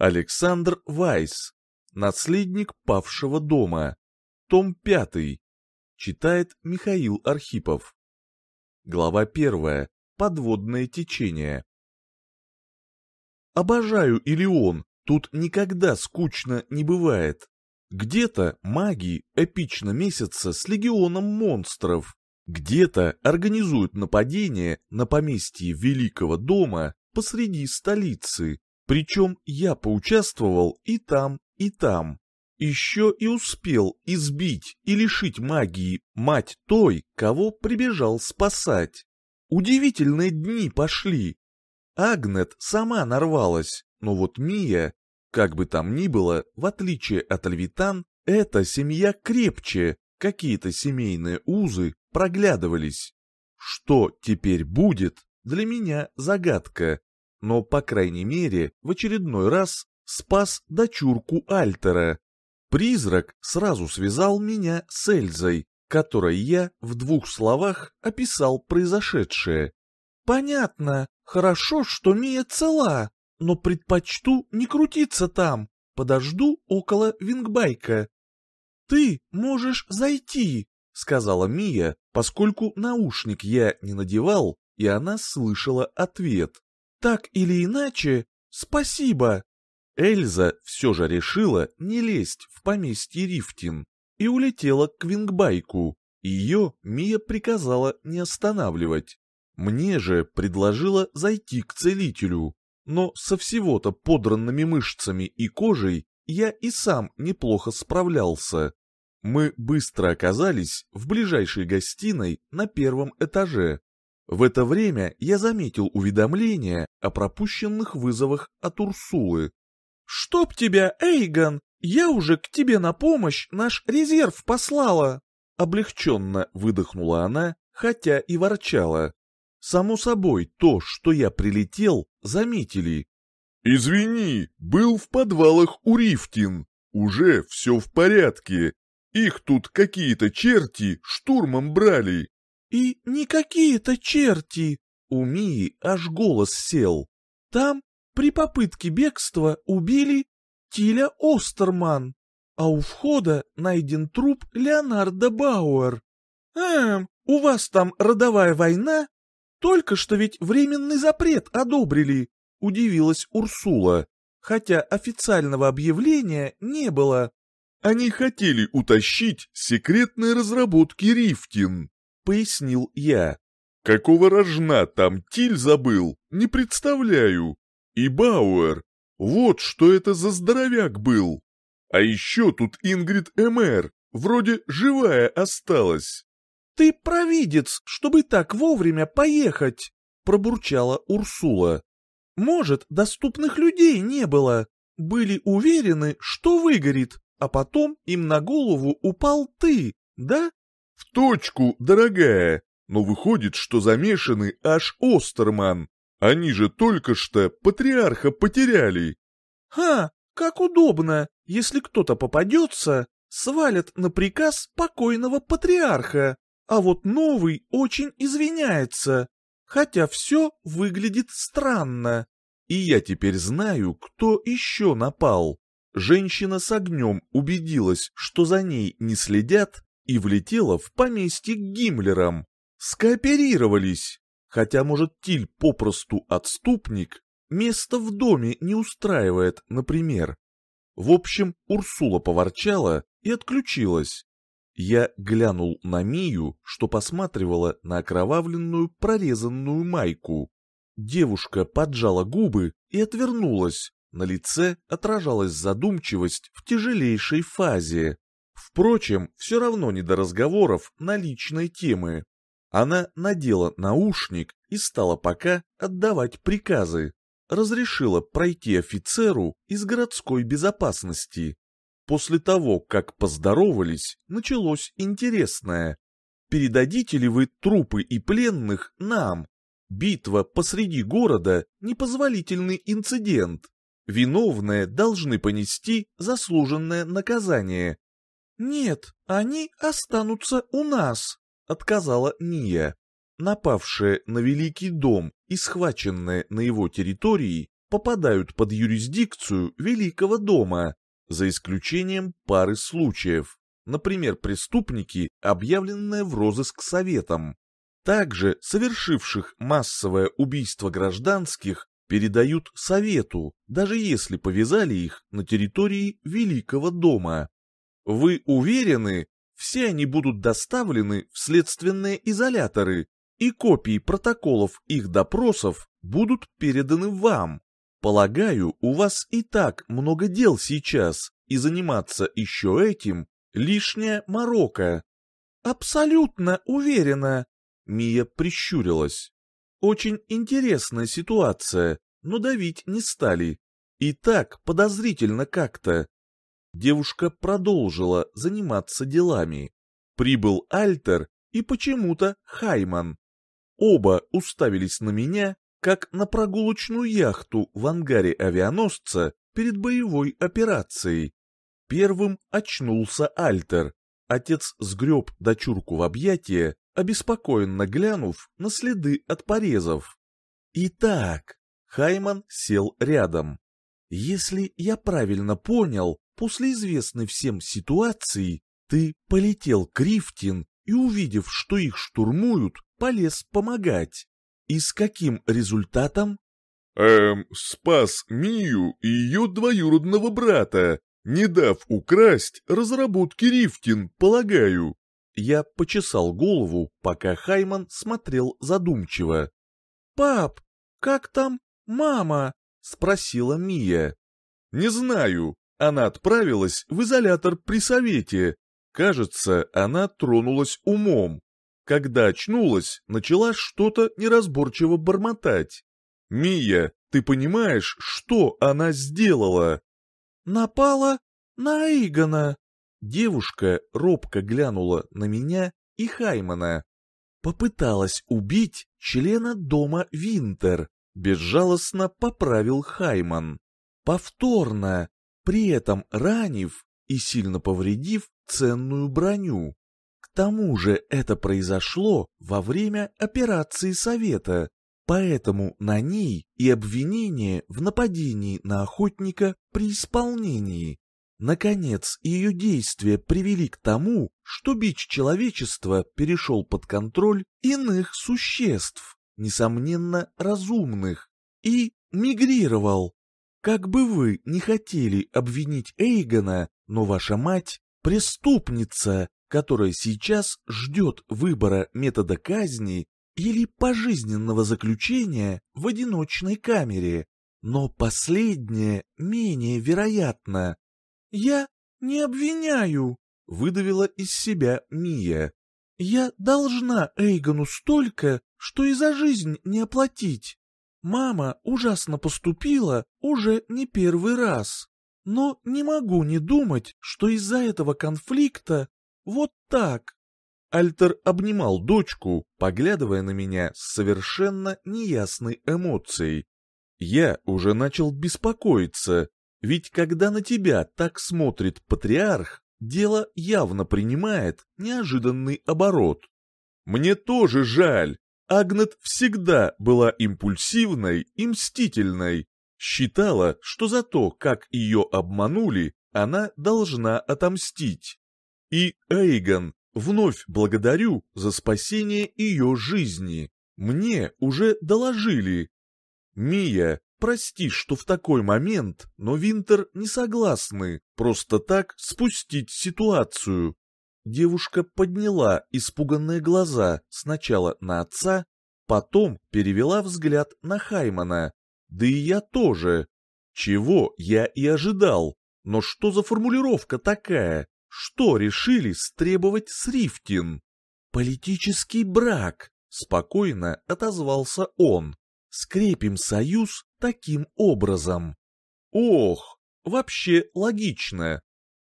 Александр Вайс. Наследник павшего дома. Том 5. Читает Михаил Архипов. Глава 1. Подводное течение. Обожаю Илион, тут никогда скучно не бывает. Где-то маги эпично месяца с легионом монстров, где-то организуют нападение на поместье Великого дома посреди столицы, причем я поучаствовал и там, и там. Еще и успел избить и лишить магии мать той, кого прибежал спасать. Удивительные дни пошли. Агнет сама нарвалась, но вот Мия, как бы там ни было, в отличие от Альвитан, эта семья крепче, какие-то семейные узы проглядывались. Что теперь будет, для меня загадка, но, по крайней мере, в очередной раз спас дочурку Альтера. Призрак сразу связал меня с Эльзой, которой я в двух словах описал произошедшее. «Понятно, хорошо, что Мия цела, но предпочту не крутиться там, подожду около Вингбайка». «Ты можешь зайти», — сказала Мия, поскольку наушник я не надевал, и она слышала ответ. «Так или иначе, спасибо». Эльза все же решила не лезть в поместье Рифтин и улетела к Вингбайку. Ее Мия приказала не останавливать. Мне же предложила зайти к целителю, но со всего-то подранными мышцами и кожей я и сам неплохо справлялся. Мы быстро оказались в ближайшей гостиной на первом этаже. В это время я заметил уведомление о пропущенных вызовах от Урсулы. «Чтоб тебя, Эйгон! Я уже к тебе на помощь наш резерв послала!» Облегченно выдохнула она, хотя и ворчала. Само собой, то, что я прилетел, заметили. «Извини, был в подвалах у Рифтин. Уже все в порядке. Их тут какие-то черти штурмом брали. И не какие-то черти. У Мии аж голос сел. Там при попытке бегства убили Тиля Остерман, а у входа найден труп Леонарда Бауэр. Эм, у вас там родовая война? Только что ведь временный запрет одобрили, удивилась Урсула, хотя официального объявления не было. Они хотели утащить секретные разработки Рифтин, пояснил я. Какого рожна там Тиль забыл, не представляю. И Бауэр, вот что это за здоровяк был. А еще тут Ингрид Эмер, вроде живая осталась. «Ты провидец, чтобы так вовремя поехать!» — пробурчала Урсула. «Может, доступных людей не было. Были уверены, что выгорит, а потом им на голову упал ты, да? Точку, дорогая, но выходит, что замешаны аж Остерман. Они же только что патриарха потеряли. Ха, как удобно, если кто-то попадется, свалят на приказ покойного патриарха, а вот новый очень извиняется, хотя все выглядит странно. И я теперь знаю, кто еще напал. Женщина с огнем убедилась, что за ней не следят, и влетела в поместье к Гиммлерам. Скооперировались. Хотя, может, Тиль попросту отступник, место в доме не устраивает, например. В общем, Урсула поворчала и отключилась. Я глянул на Мию, что посматривала на окровавленную прорезанную майку. Девушка поджала губы и отвернулась, на лице отражалась задумчивость в тяжелейшей фазе. Впрочем, все равно не до разговоров на личной темы. Она надела наушник и стала пока отдавать приказы. Разрешила пройти офицеру из городской безопасности. После того, как поздоровались, началось интересное. Передадите ли вы трупы и пленных нам? Битва посреди города – непозволительный инцидент. Виновные должны понести заслуженное наказание. «Нет, они останутся у нас», — отказала Ния. Напавшие на Великий дом и схваченные на его территории попадают под юрисдикцию Великого дома, за исключением пары случаев, например, преступники, объявленные в розыск советом. Также совершивших массовое убийство гражданских передают совету, даже если повязали их на территории Великого дома. Вы уверены, все они будут доставлены в следственные изоляторы, и копии протоколов их допросов будут переданы вам. Полагаю, у вас и так много дел сейчас, и заниматься еще этим — лишняя морока. Абсолютно уверена. Мия прищурилась. Очень интересная ситуация, но давить не стали. И так подозрительно как-то. Девушка продолжила заниматься делами. Прибыл Альтер и почему-то Хайман. Оба уставились на меня, как на прогулочную яхту в ангаре авианосца перед боевой операцией. Первым очнулся Альтер. Отец сгреб дочурку в объятия, обеспокоенно глянув на следы от порезов. «Итак», — Хайман сел рядом. «Если я правильно понял, после известной всем ситуации ты полетел к Рифтин и, увидев, что их штурмуют, полез помогать. И с каким результатом? Эм, спас Мию и ее двоюродного брата, не дав украсть разработки Рифтин, полагаю. Я почесал голову, пока Хайман смотрел задумчиво. «Пап, как там мама?» — спросила Мия. «Не знаю. Она отправилась в изолятор при совете. Кажется, она тронулась умом. Когда очнулась, начала что-то неразборчиво бормотать. «Мия, ты понимаешь, что она сделала?» «Напала на Игона». Девушка робко глянула на меня и Хаймана. Попыталась убить члена дома Винтер, безжалостно поправил Хайман. Повторно, при этом ранив и сильно повредив ценную броню. К тому же это произошло во время операции Совета, поэтому на ней и обвинение в нападении на охотника при исполнении. Наконец, ее действия привели к тому, что бич человечества перешел под контроль иных существ, несомненно разумных, и мигрировал. Как бы вы не хотели обвинить Эйгона, но ваша мать — преступница, которая сейчас ждет выбора метода казни или пожизненного заключения в одиночной камере, но последнее менее вероятно. «Я не обвиняю», — выдавила из себя Мия. «Я должна Эйгону столько, что и за жизнь не оплатить. Мама ужасно поступила уже не первый раз, но не могу не думать, что из-за этого конфликта вот так. Альтер обнимал дочку, поглядывая на меня с совершенно неясной эмоцией. Я уже начал беспокоиться, ведь когда на тебя так смотрит патриарх, дело явно принимает неожиданный оборот. Мне тоже жаль. Агнет всегда была импульсивной и мстительной. Считала, что за то, как ее обманули, она должна отомстить. И Эйгон, вновь благодарю за спасение ее жизни. Мне уже доложили. Мия, прости, что в такой момент, но Винтер не согласны просто так спустить ситуацию. Девушка подняла испуганные глаза сначала на отца, потом перевела взгляд на Хаймана. Да и я тоже. Чего я и ожидал. Но что за формулировка такая? Что решили стребовать с Рифтин? Политический брак, спокойно отозвался он. Скрепим союз таким образом. Ох, вообще логично.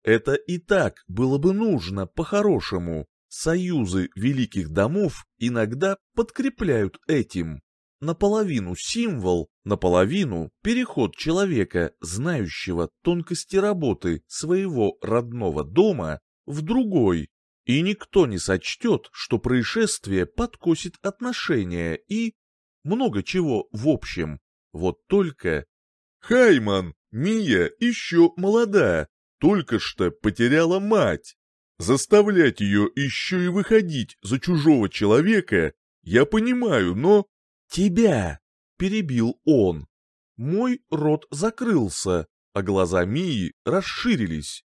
Это и так было бы нужно по-хорошему. Союзы великих домов иногда подкрепляют этим. Наполовину символ, наполовину переход человека, знающего тонкости работы своего родного дома, в другой, и никто не сочтет, что происшествие подкосит отношения и много чего в общем. Вот только Хайман, Мия еще молода, только что потеряла мать. Заставлять ее еще и выходить за чужого человека, я понимаю, но... «Тебя!» — перебил он. Мой рот закрылся, а глаза Мии расширились.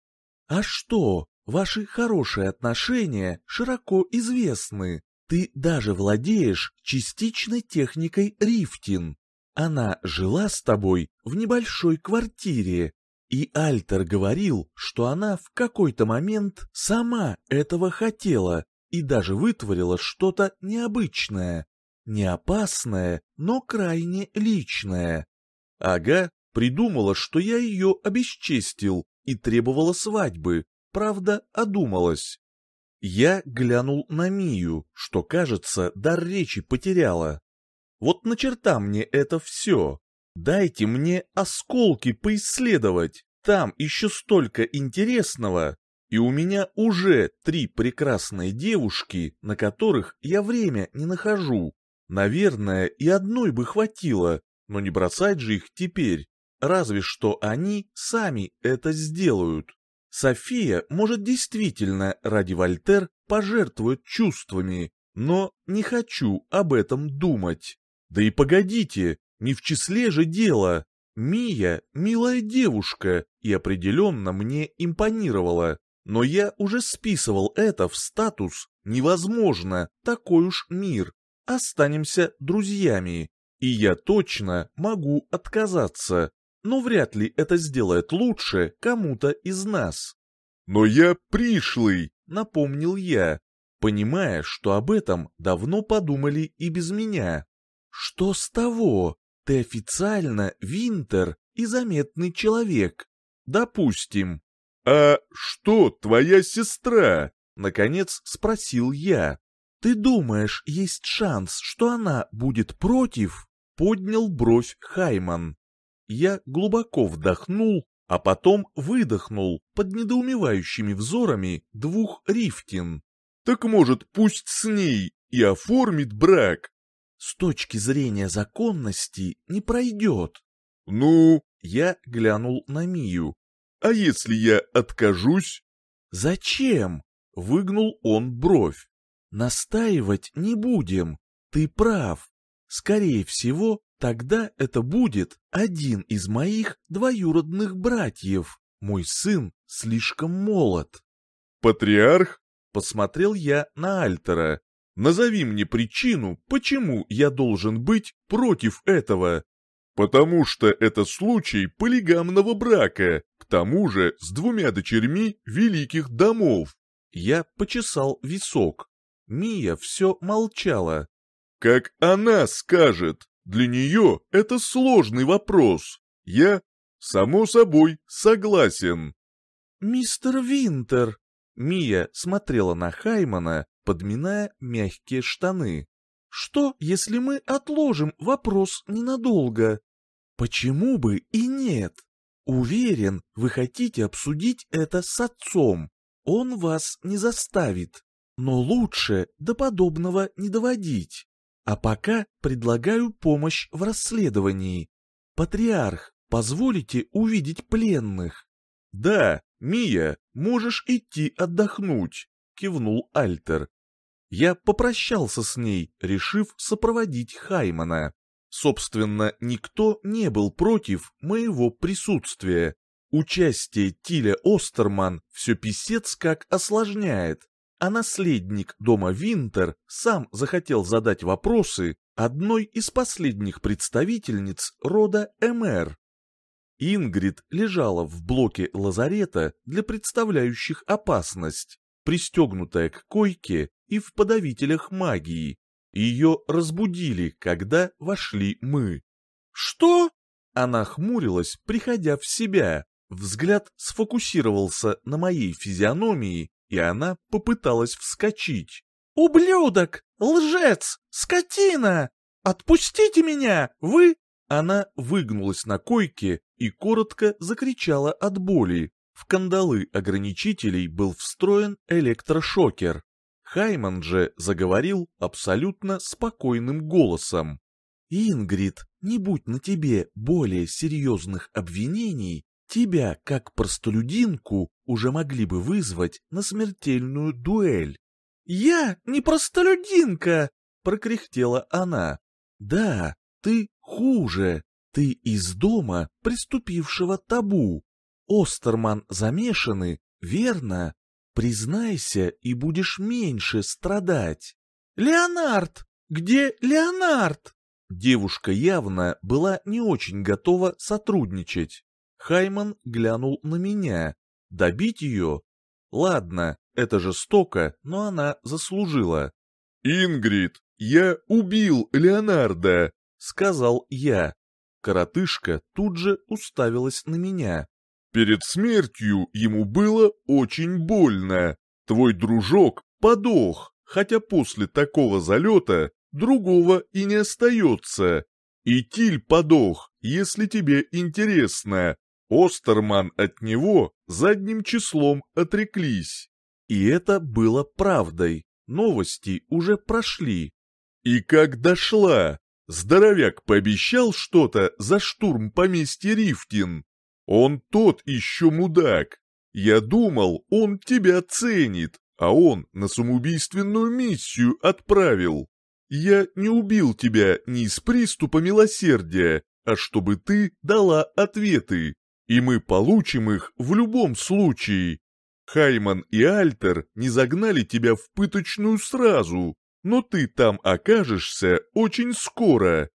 «А что, ваши хорошие отношения широко известны. Ты даже владеешь частичной техникой рифтин. Она жила с тобой в небольшой квартире, и Альтер говорил, что она в какой-то момент сама этого хотела и даже вытворила что-то необычное, не опасное, но крайне личное. Ага, придумала, что я ее обесчестил и требовала свадьбы, правда, одумалась. Я глянул на Мию, что, кажется, дар речи потеряла. Вот на черта мне это все. Дайте мне осколки поисследовать, там еще столько интересного. И у меня уже три прекрасные девушки, на которых я время не нахожу. Наверное, и одной бы хватило, но не бросать же их теперь. Разве что они сами это сделают. София, может, действительно ради Вольтер пожертвует чувствами, но не хочу об этом думать. Да и погодите, не в числе же дело. Мия — милая девушка и определенно мне импонировала, но я уже списывал это в статус «невозможно, такой уж мир, останемся друзьями». И я точно могу отказаться, но вряд ли это сделает лучше кому-то из нас. «Но я пришлый», — напомнил я, понимая, что об этом давно подумали и без меня. «Что с того? Ты официально Винтер и заметный человек. Допустим». «А что твоя сестра?» — наконец спросил я. «Ты думаешь, есть шанс, что она будет против?» — поднял бровь Хайман. Я глубоко вдохнул, а потом выдохнул под недоумевающими взорами двух рифтин. «Так может, пусть с ней и оформит брак?» «С точки зрения законности не пройдет». «Ну?» Я глянул на Мию. «А если я откажусь?» «Зачем?» — выгнул он бровь. «Настаивать не будем. Ты прав. Скорее всего, Тогда это будет один из моих двоюродных братьев. Мой сын слишком молод. Патриарх? Посмотрел я на Альтера. Назови мне причину, почему я должен быть против этого. Потому что это случай полигамного брака, к тому же с двумя дочерьми великих домов. Я почесал висок. Мия все молчала. Как она скажет? Для нее это сложный вопрос. Я, само собой, согласен. «Мистер Винтер!» Мия смотрела на Хаймана, подминая мягкие штаны. «Что, если мы отложим вопрос ненадолго? Почему бы и нет? Уверен, вы хотите обсудить это с отцом. Он вас не заставит. Но лучше до подобного не доводить. А пока предлагаю помощь в расследовании. Патриарх, позволите увидеть пленных? Да, Мия, можешь идти отдохнуть, кивнул Альтер. Я попрощался с ней, решив сопроводить Хаймана. Собственно, никто не был против моего присутствия. Участие Тиля Остерман все писец как осложняет а наследник дома Винтер сам захотел задать вопросы одной из последних представительниц рода МР. Ингрид лежала в блоке лазарета для представляющих опасность, пристегнутая к койке и в подавителях магии. Ее разбудили, когда вошли мы. «Что?» Она хмурилась, приходя в себя. Взгляд сфокусировался на моей физиономии, и она попыталась вскочить. «Ублюдок! Лжец! Скотина! Отпустите меня! Вы...» Она выгнулась на койке и коротко закричала от боли. В кандалы ограничителей был встроен электрошокер. Хайман же заговорил абсолютно спокойным голосом. Ингрид, не будь на тебе более серьезных обвинений, тебя, как простолюдинку, уже могли бы вызвать на смертельную дуэль. «Я не простолюдинка!» — прокряхтела она. «Да, ты хуже. Ты из дома, приступившего табу. Остерман замешаны, верно? Признайся, и будешь меньше страдать». «Леонард! Где Леонард?» Девушка явно была не очень готова сотрудничать. Хайман глянул на меня. Добить ее? Ладно, это жестоко, но она заслужила. «Ингрид, я убил Леонардо!» — сказал я. Коротышка тут же уставилась на меня. «Перед смертью ему было очень больно. Твой дружок подох, хотя после такого залета другого и не остается. И Тиль подох, если тебе интересно. Остерман от него задним числом отреклись. И это было правдой. Новости уже прошли. И как дошла? Здоровяк пообещал что-то за штурм поместья Рифтин. Он тот еще мудак. Я думал, он тебя ценит, а он на самоубийственную миссию отправил. Я не убил тебя не из приступа милосердия, а чтобы ты дала ответы, и мы получим их в любом случае. Хайман и Альтер не загнали тебя в пыточную сразу, но ты там окажешься очень скоро.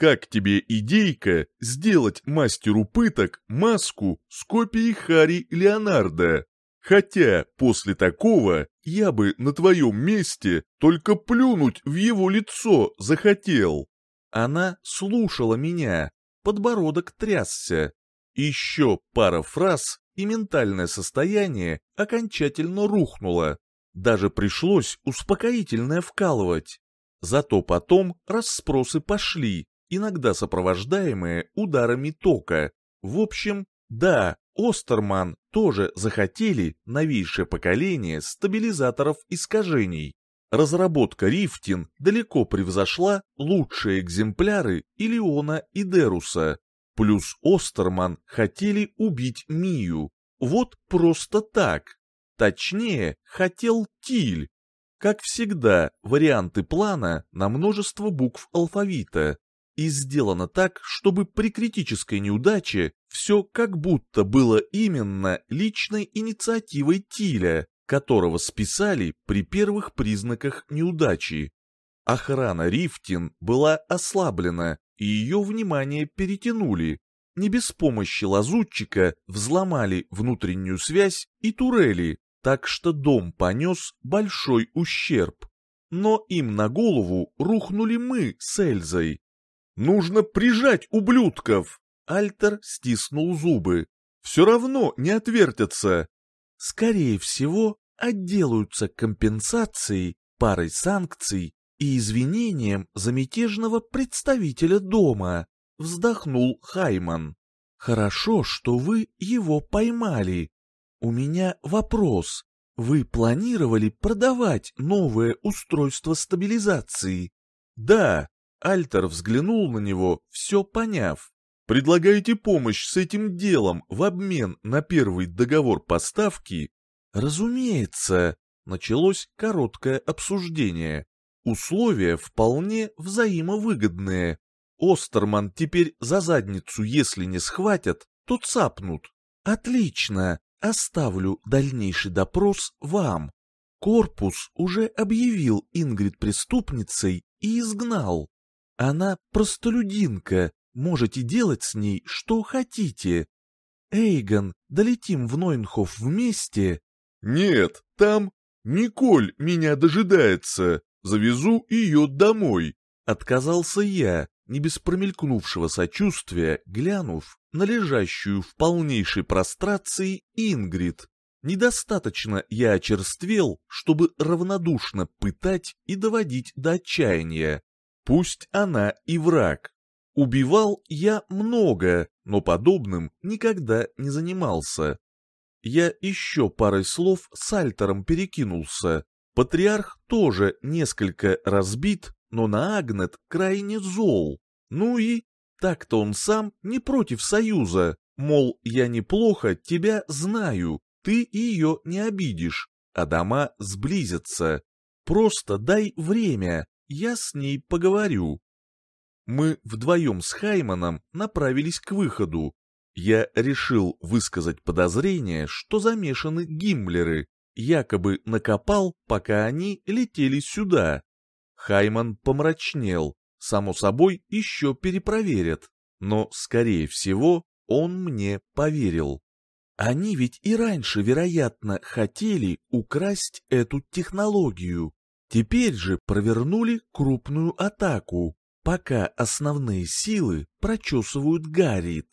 Как тебе идейка сделать мастеру пыток маску с копией Хари Леонардо? Хотя после такого я бы на твоем месте только плюнуть в его лицо захотел. Она слушала меня, подбородок трясся. Еще пара фраз, и ментальное состояние окончательно рухнуло. Даже пришлось успокоительное вкалывать. Зато потом расспросы пошли, иногда сопровождаемые ударами тока. В общем, да, Остерман тоже захотели новейшее поколение стабилизаторов искажений. Разработка Рифтин далеко превзошла лучшие экземпляры Илиона и Деруса. Плюс Остерман хотели убить Мию. Вот просто так. Точнее, хотел Тиль. Как всегда, варианты плана на множество букв алфавита и сделано так, чтобы при критической неудаче все как будто было именно личной инициативой Тиля, которого списали при первых признаках неудачи. Охрана Рифтин была ослаблена, и ее внимание перетянули. Не без помощи лазутчика взломали внутреннюю связь и турели, так что дом понес большой ущерб. Но им на голову рухнули мы с Эльзой, Нужно прижать ублюдков!» Альтер стиснул зубы. «Все равно не отвертятся!» «Скорее всего, отделаются компенсацией, парой санкций и извинением за мятежного представителя дома», вздохнул Хайман. «Хорошо, что вы его поймали. У меня вопрос. Вы планировали продавать новое устройство стабилизации?» «Да», Альтер взглянул на него, все поняв. «Предлагаете помощь с этим делом в обмен на первый договор поставки?» «Разумеется», — началось короткое обсуждение. Условия вполне взаимовыгодные. Остерман теперь за задницу, если не схватят, то цапнут. Отлично, оставлю дальнейший допрос вам. Корпус уже объявил Ингрид преступницей и изгнал. Она простолюдинка, можете делать с ней что хотите. Эйгон, долетим в Нойнхоф вместе? Нет, там Николь меня дожидается, завезу ее домой. Отказался я, не без промелькнувшего сочувствия, глянув на лежащую в полнейшей прострации Ингрид. Недостаточно я очерствел, чтобы равнодушно пытать и доводить до отчаяния. Пусть она и враг. Убивал я много, но подобным никогда не занимался. Я еще парой слов с Альтером перекинулся. Патриарх тоже несколько разбит, но на Агнет крайне зол. Ну и так-то он сам не против союза, мол, я неплохо тебя знаю, ты ее не обидишь, а дома сблизятся. Просто дай время, я с ней поговорю. Мы вдвоем с Хайманом направились к выходу. Я решил высказать подозрение, что замешаны гиммлеры, якобы накопал, пока они летели сюда. Хайман помрачнел, само собой, еще перепроверят, но, скорее всего, он мне поверил. Они ведь и раньше, вероятно, хотели украсть эту технологию. Теперь же провернули крупную атаку, пока основные силы прочесывают Гарриет.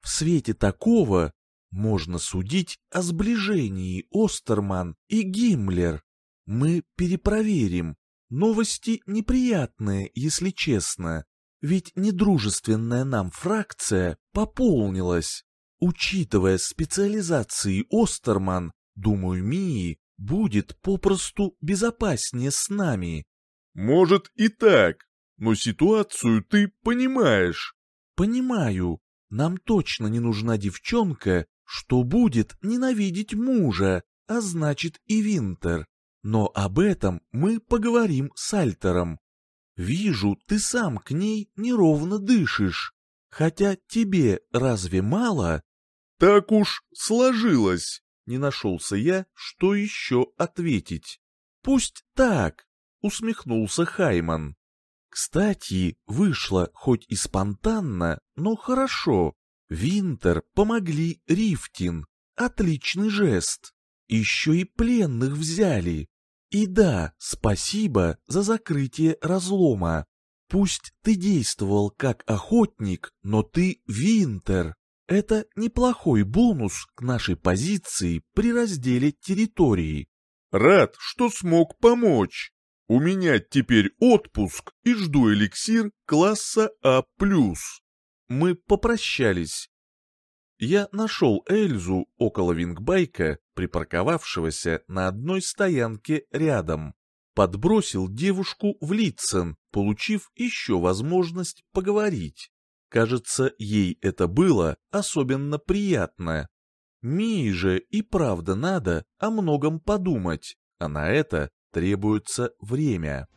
В свете такого можно судить о сближении Остерман и Гиммлер. Мы перепроверим. Новости неприятные, если честно. Ведь недружественная нам фракция пополнилась. Учитывая специализации Остерман, думаю, Мии будет попросту безопаснее с нами. Может и так, но ситуацию ты понимаешь. Понимаю. Нам точно не нужна девчонка, что будет ненавидеть мужа, а значит и Винтер. Но об этом мы поговорим с Альтером. Вижу, ты сам к ней неровно дышишь. Хотя тебе разве мало? Так уж сложилось. Не нашелся я, что еще ответить. Пусть так, усмехнулся Хайман. Кстати, вышло хоть и спонтанно, но хорошо. Винтер помогли Рифтин. Отличный жест. Еще и пленных взяли. И да, спасибо за закрытие разлома. Пусть ты действовал как охотник, но ты Винтер. Это неплохой бонус к нашей позиции при разделе территории. Рад, что смог помочь. У меня теперь отпуск и жду эликсир класса А+. Мы попрощались. Я нашел Эльзу около вингбайка, припарковавшегося на одной стоянке рядом. Подбросил девушку в Литцен, получив еще возможность поговорить. Кажется, ей это было особенно приятно. Мии же и правда надо о многом подумать, а на это требуется время.